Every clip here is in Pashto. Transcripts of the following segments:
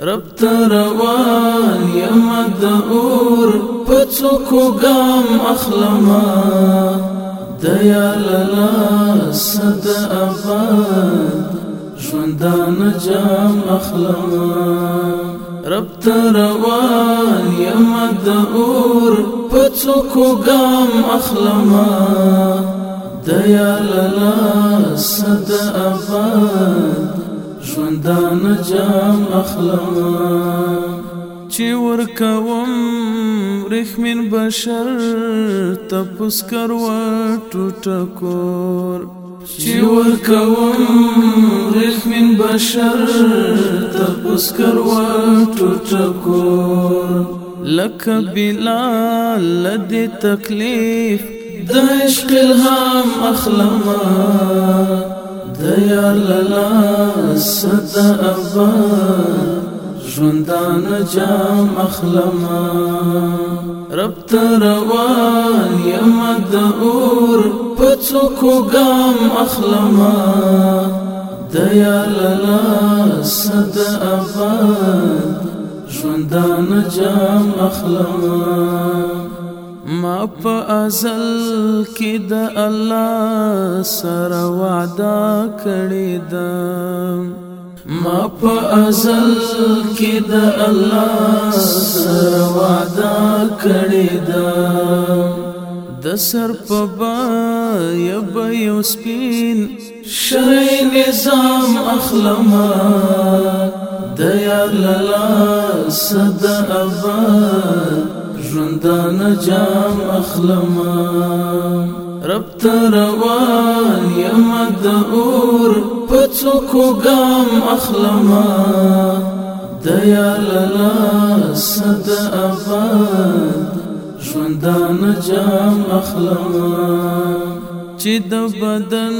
ربت روان يا مدعور اور پڅو اخلما ديا للا سد اباد ژوندان جام اخلما ربت روان يا مدعور اور پڅو اخلما ديا للا سد اباد ژوندانه جام اخلم چې ورکوم رحمن بشر تپس کروا ټوټکور چې ورکوم رحمن بشر تپس کروا ټوټکور لکه بلال لد تکلیف د عشق الهام اخلمه دیار للا صد اباد ژوندان جام اخلما رب تروان یم د اور پڅو کو ګام اخلما دیار للا صد اباد ژوندان جام اخلما ما په ازل کې د الله سره وعده کړې ده ما په ازل کې د الله سره وعده کړې ده د سر په بای به یو سپین شرعي نظام اخلمه د یار لاله صد اباد دا نجام اخلما رب تروان یم د اور پڅکو ګام اخلما د یا للا صد آباد ژوندان جام اخلما چې د بدن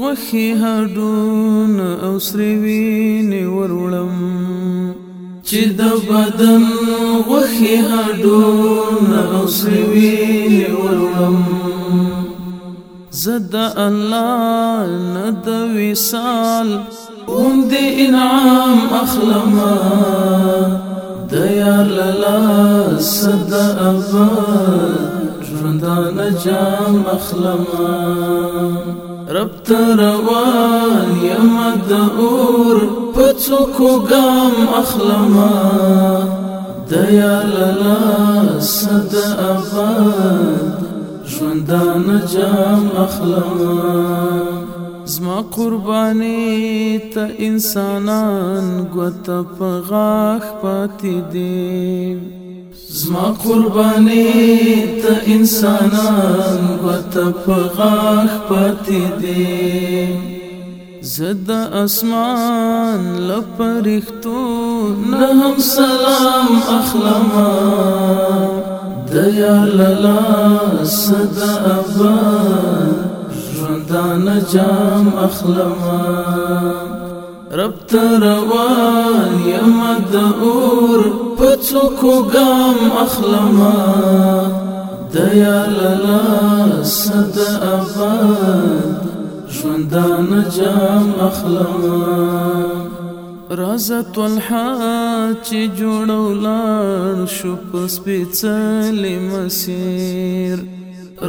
غوخي هډون او سری ویني ورولم چې د بدن وخی هډو نو سوي ورلم زد الله ند وسال اون دې انعام اخلم د یار للا صد ابد ژوندان جام اخلم رب تروان یم د اور څوک ګام اخلما د یا لالا صد اباد ژوندان جام اخلما زما قربانی ته انسانان ګوت په غاخ پاتې دي زما قربانی ته انسانان ګوت په غاخ پاتې دي زد اسمان لپرختو نه هم سلام اخلما د یا للا صدا ابا ژوندان جام اخلما رب تروان یم د اور پڅو کو ګام اخلما د یا للا صد اباد ژوندانه جام اخلم رازت والحال چې جوړولان شو پس پیڅلې مسیر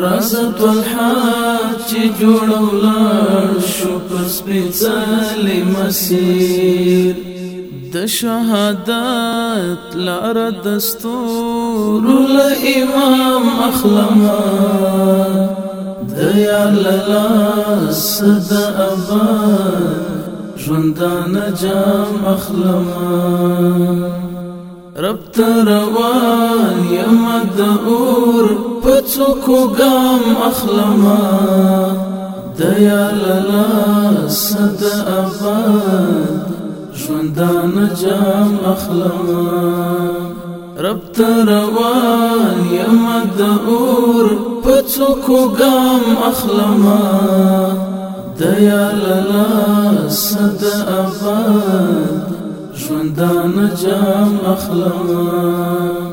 رازت والحال چې جوړولان شو پس پیڅلې مسیر د شهادت لار دستور ل امام اخلما على لاس د ابا ژوندان جام اخلما رب تروان یم د اور پڅکو ګام اخلما د یا لاس د ابا ژوندان جام اخلما رب تروان یم د اور پڅکو ګام اخلما د یا للا صد افان ژوندان جام اخلما